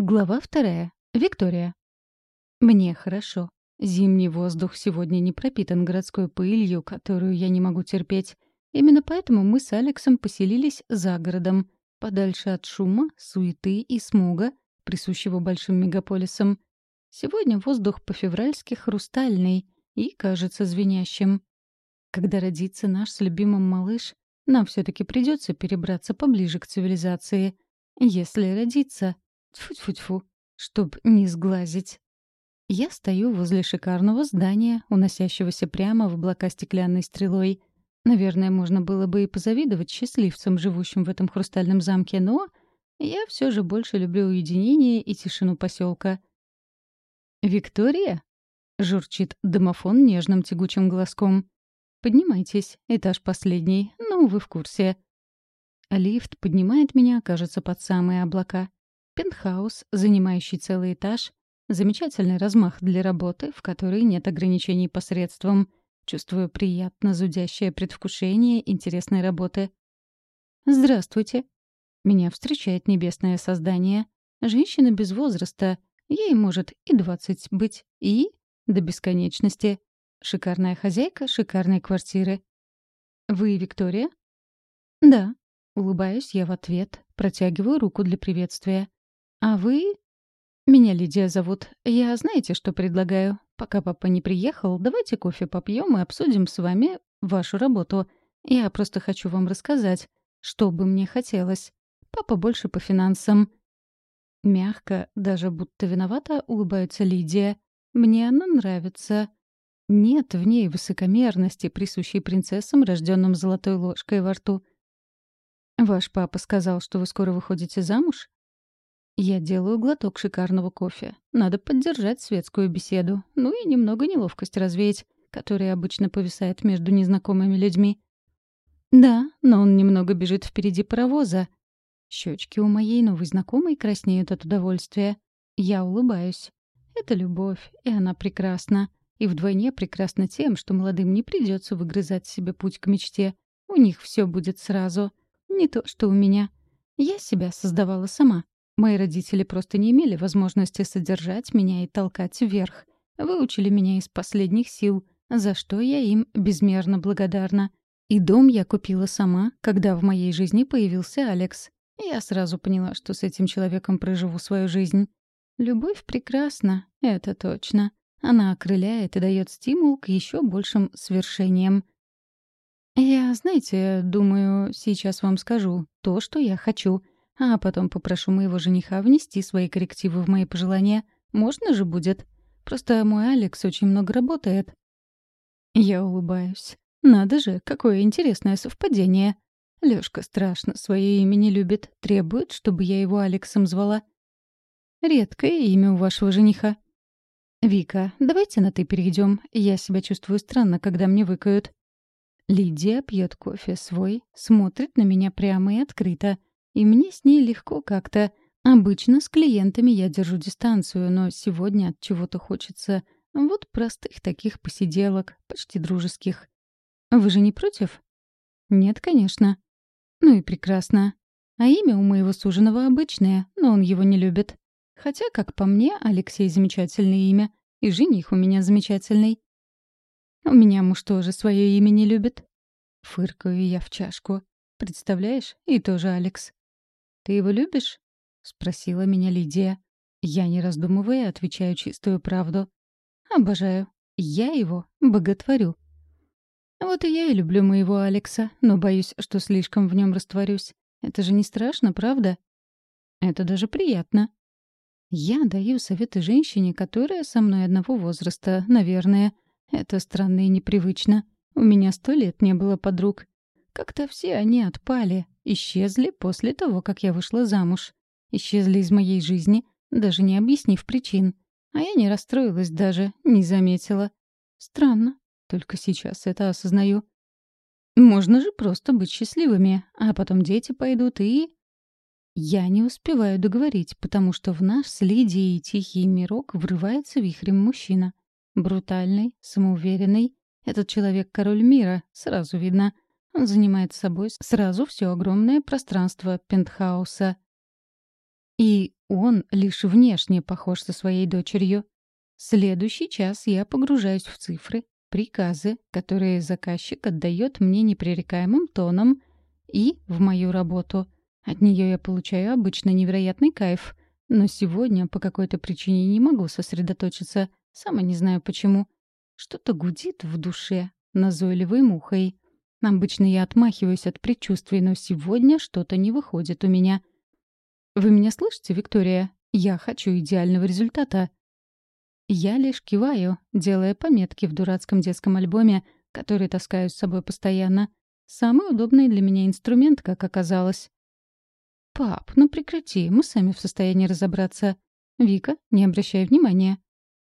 Глава вторая. Виктория. Мне хорошо. Зимний воздух сегодня не пропитан городской пылью, которую я не могу терпеть. Именно поэтому мы с Алексом поселились за городом, подальше от шума, суеты и смуга, присущего большим мегаполисам. Сегодня воздух по-февральски хрустальный и кажется звенящим. Когда родится наш с любимым малыш, нам все таки придется перебраться поближе к цивилизации. Если родится, Тьфу-тьфу-тьфу, чтоб не сглазить. Я стою возле шикарного здания, уносящегося прямо в облака стеклянной стрелой. Наверное, можно было бы и позавидовать счастливцам, живущим в этом хрустальном замке, но я все же больше люблю уединение и тишину поселка. «Виктория?» — журчит домофон нежным тягучим голоском. «Поднимайтесь, этаж последний, ну, вы в курсе». Лифт поднимает меня, кажется, под самые облака. Пентхаус, занимающий целый этаж, замечательный размах для работы, в которой нет ограничений по средствам. Чувствую приятно зудящее предвкушение интересной работы. «Здравствуйте!» Меня встречает небесное создание. Женщина без возраста. Ей может и двадцать быть, и до бесконечности. Шикарная хозяйка шикарной квартиры. «Вы Виктория?» «Да». Улыбаюсь я в ответ, протягиваю руку для приветствия. «А вы?» «Меня Лидия зовут. Я знаете, что предлагаю? Пока папа не приехал, давайте кофе попьем и обсудим с вами вашу работу. Я просто хочу вам рассказать, что бы мне хотелось. Папа больше по финансам». Мягко, даже будто виновата, улыбается Лидия. «Мне она нравится». Нет в ней высокомерности, присущей принцессам, рожденным золотой ложкой во рту. «Ваш папа сказал, что вы скоро выходите замуж?» Я делаю глоток шикарного кофе. Надо поддержать светскую беседу. Ну и немного неловкость развеять, которая обычно повисает между незнакомыми людьми. Да, но он немного бежит впереди паровоза. Щечки у моей новой знакомой краснеют от удовольствия. Я улыбаюсь. Это любовь, и она прекрасна. И вдвойне прекрасна тем, что молодым не придется выгрызать себе путь к мечте. У них все будет сразу. Не то, что у меня. Я себя создавала сама. Мои родители просто не имели возможности содержать меня и толкать вверх. Выучили меня из последних сил, за что я им безмерно благодарна. И дом я купила сама, когда в моей жизни появился Алекс. Я сразу поняла, что с этим человеком проживу свою жизнь. Любовь прекрасна, это точно. Она окрыляет и дает стимул к еще большим свершениям. Я, знаете, думаю, сейчас вам скажу то, что я хочу — а потом попрошу моего жениха внести свои коррективы в мои пожелания. Можно же будет? Просто мой Алекс очень много работает. Я улыбаюсь. Надо же, какое интересное совпадение. Лёшка страшно свое имя не любит, требует, чтобы я его Алексом звала. Редкое имя у вашего жениха. «Вика, давайте на «ты» перейдем. Я себя чувствую странно, когда мне выкают». Лидия пьет кофе свой, смотрит на меня прямо и открыто. И мне с ней легко как-то. Обычно с клиентами я держу дистанцию, но сегодня от чего-то хочется вот простых таких посиделок, почти дружеских. Вы же не против? Нет, конечно. Ну и прекрасно. А имя у моего суженого обычное, но он его не любит. Хотя, как по мне, Алексей замечательное имя, и жених у меня замечательный. У меня муж тоже свое имя не любит. Фыркаю я в чашку. Представляешь? И тоже Алекс. «Ты его любишь?» — спросила меня Лидия. Я, не раздумывая, отвечаю чистую правду. «Обожаю. Я его боготворю». Вот и я и люблю моего Алекса, но боюсь, что слишком в нем растворюсь. Это же не страшно, правда? Это даже приятно. Я даю советы женщине, которая со мной одного возраста, наверное. Это странно и непривычно. У меня сто лет не было подруг. Как-то все они отпали, исчезли после того, как я вышла замуж. Исчезли из моей жизни, даже не объяснив причин. А я не расстроилась даже, не заметила. Странно, только сейчас это осознаю. Можно же просто быть счастливыми, а потом дети пойдут и... Я не успеваю договорить, потому что в наш с Лидией тихий мирок врывается вихрем мужчина. Брутальный, самоуверенный. Этот человек — король мира, сразу видно — занимает собой сразу все огромное пространство пентхауса. И он лишь внешне похож со своей дочерью. Следующий час я погружаюсь в цифры, приказы, которые заказчик отдает мне непререкаемым тоном, и в мою работу. От нее я получаю обычно невероятный кайф, но сегодня по какой-то причине не могу сосредоточиться, сама не знаю почему. Что-то гудит в душе, назойливой мухой. Обычно я отмахиваюсь от предчувствий, но сегодня что-то не выходит у меня. «Вы меня слышите, Виктория? Я хочу идеального результата». Я лишь киваю, делая пометки в дурацком детском альбоме, который таскаю с собой постоянно. Самый удобный для меня инструмент, как оказалось. «Пап, ну прекрати, мы сами в состоянии разобраться. Вика, не обращай внимания».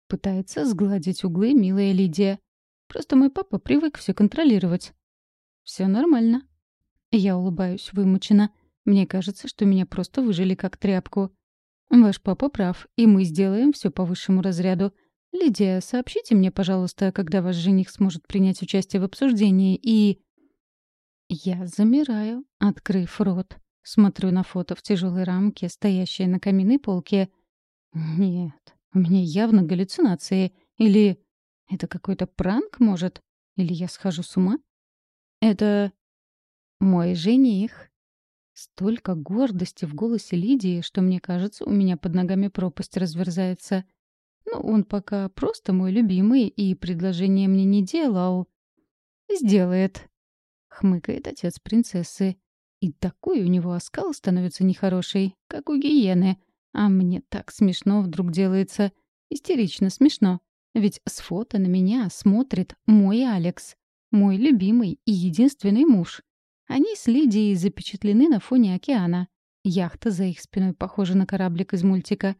Пытается сгладить углы милая Лидия. Просто мой папа привык все контролировать. Все нормально. Я улыбаюсь вымученно. Мне кажется, что меня просто выжили как тряпку. Ваш папа прав, и мы сделаем все по высшему разряду. Лидия, сообщите мне, пожалуйста, когда ваш жених сможет принять участие в обсуждении, и... Я замираю, открыв рот. Смотрю на фото в тяжелой рамке, стоящее на каминной полке. Нет, у меня явно галлюцинации. Или это какой-то пранк, может? Или я схожу с ума? Это мой жених. Столько гордости в голосе Лидии, что мне кажется, у меня под ногами пропасть разверзается. Ну, он пока просто мой любимый и предложение мне не делал. Сделает хмыкает отец принцессы. И такой у него оскал становится нехороший, как у гиены. А мне так смешно вдруг делается. Истерично смешно. Ведь с фото на меня смотрит мой Алекс. Мой любимый и единственный муж. Они с Лидией запечатлены на фоне океана. Яхта за их спиной похожа на кораблик из мультика.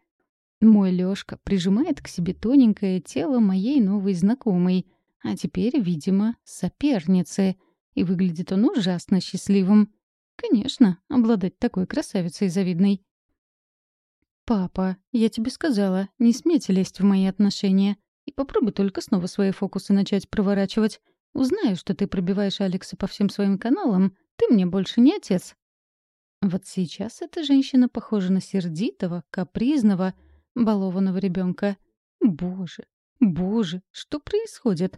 Мой Лёшка прижимает к себе тоненькое тело моей новой знакомой, а теперь, видимо, соперницы — и выглядит он ужасно счастливым. Конечно, обладать такой красавицей завидной. «Папа, я тебе сказала, не смейте лезть в мои отношения. И попробуй только снова свои фокусы начать проворачивать. Узнаю, что ты пробиваешь Алекса по всем своим каналам, ты мне больше не отец». Вот сейчас эта женщина похожа на сердитого, капризного, балованного ребенка. Боже, боже, что происходит?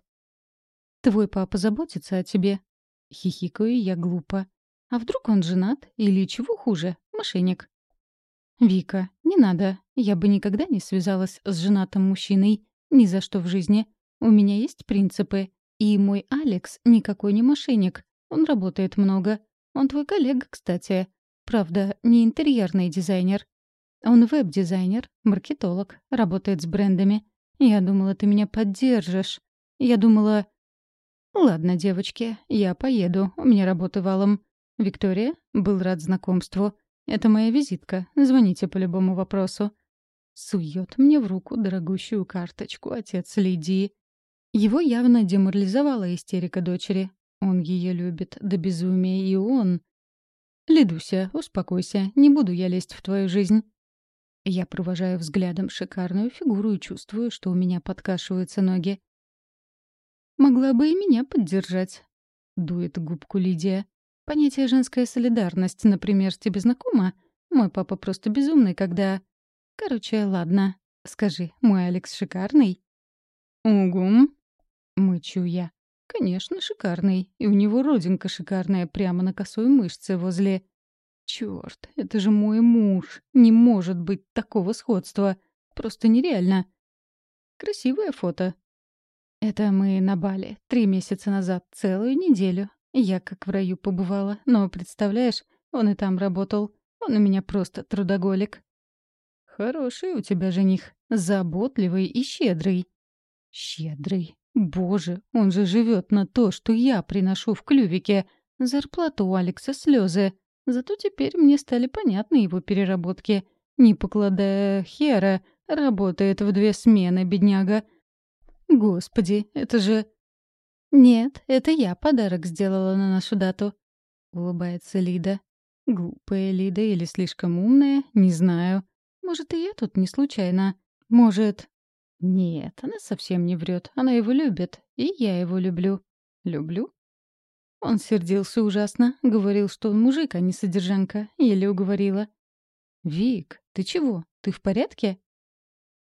Твой папа заботится о тебе, Хихикаю я глупо. А вдруг он женат или чего хуже, мошенник? Вика, не надо. Я бы никогда не связалась с женатым мужчиной. Ни за что в жизни. У меня есть принципы. И мой Алекс никакой не мошенник. Он работает много. Он твой коллега, кстати. Правда, не интерьерный дизайнер. Он веб-дизайнер, маркетолог, работает с брендами. Я думала, ты меня поддержишь. Я думала... «Ладно, девочки, я поеду, у меня работы валом. Виктория, был рад знакомству. Это моя визитка, звоните по любому вопросу». Сует мне в руку дорогущую карточку отец Лидии. Его явно деморализовала истерика дочери. Он ее любит до безумия, и он... «Лидуся, успокойся, не буду я лезть в твою жизнь». Я провожаю взглядом шикарную фигуру и чувствую, что у меня подкашиваются ноги. Могла бы и меня поддержать. Дует губку Лидия. Понятие «женская солидарность», например, тебе знакомо? Мой папа просто безумный, когда... Короче, ладно. Скажи, мой Алекс шикарный? Угу. Мычу я. Конечно, шикарный. И у него родинка шикарная прямо на косой мышце возле... Чёрт, это же мой муж. Не может быть такого сходства. Просто нереально. Красивое фото, это мы на Бали. Три месяца назад. Целую неделю. Я как в раю побывала. Но, представляешь, он и там работал. Он у меня просто трудоголик. Хороший у тебя жених. Заботливый и щедрый. Щедрый. Боже, он же живет на то, что я приношу в клювике. Зарплату у Алекса слезы. Зато теперь мне стали понятны его переработки. Не покладая хера, работает в две смены, бедняга. Господи, это же... Нет, это я подарок сделала на нашу дату. Улыбается Лида. Глупая Лида или слишком умная, не знаю. Может, и я тут не случайно. Может... Нет, она совсем не врет. Она его любит. И я его люблю. Люблю? Он сердился ужасно. Говорил, что он мужик, а не содержанка. Еле уговорила. «Вик, ты чего? Ты в порядке?»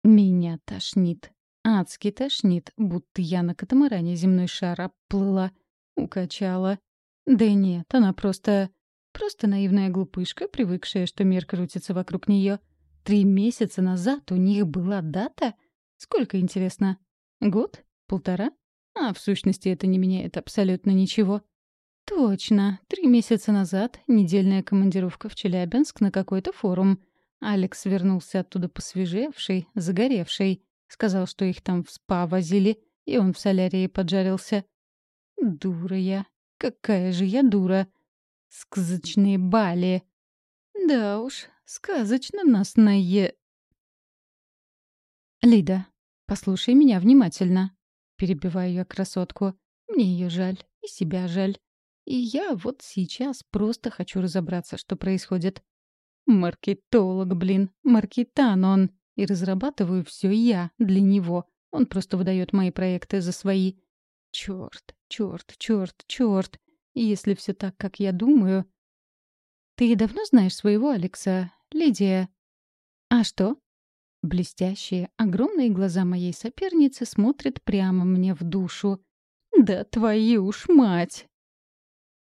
Меня тошнит. Адски тошнит, будто я на катамаране земной шар обплыла. Укачала. Да нет, она просто... Просто наивная глупышка, привыкшая, что мир крутится вокруг нее. Три месяца назад у них была дата? Сколько, интересно? Год? Полтора? А в сущности это не меняет абсолютно ничего. Точно. Три месяца назад недельная командировка в Челябинск на какой-то форум. Алекс вернулся оттуда посвежевший, загоревший. Сказал, что их там в спа возили, и он в солярии поджарился. Дура я. Какая же я дура. Сказочные бали. Да уж, сказочно нас нае... Лида, послушай меня внимательно. Перебиваю я красотку. Мне ее жаль, и себя жаль. И я вот сейчас просто хочу разобраться, что происходит. Маркетолог, блин, маркетан он. И разрабатываю все я для него. Он просто выдает мои проекты за свои. Черт, черт, черт, черт. И если все так, как я думаю... Ты давно знаешь своего Алекса, Лидия? А что? Блестящие, огромные глаза моей соперницы смотрят прямо мне в душу. Да твою уж мать!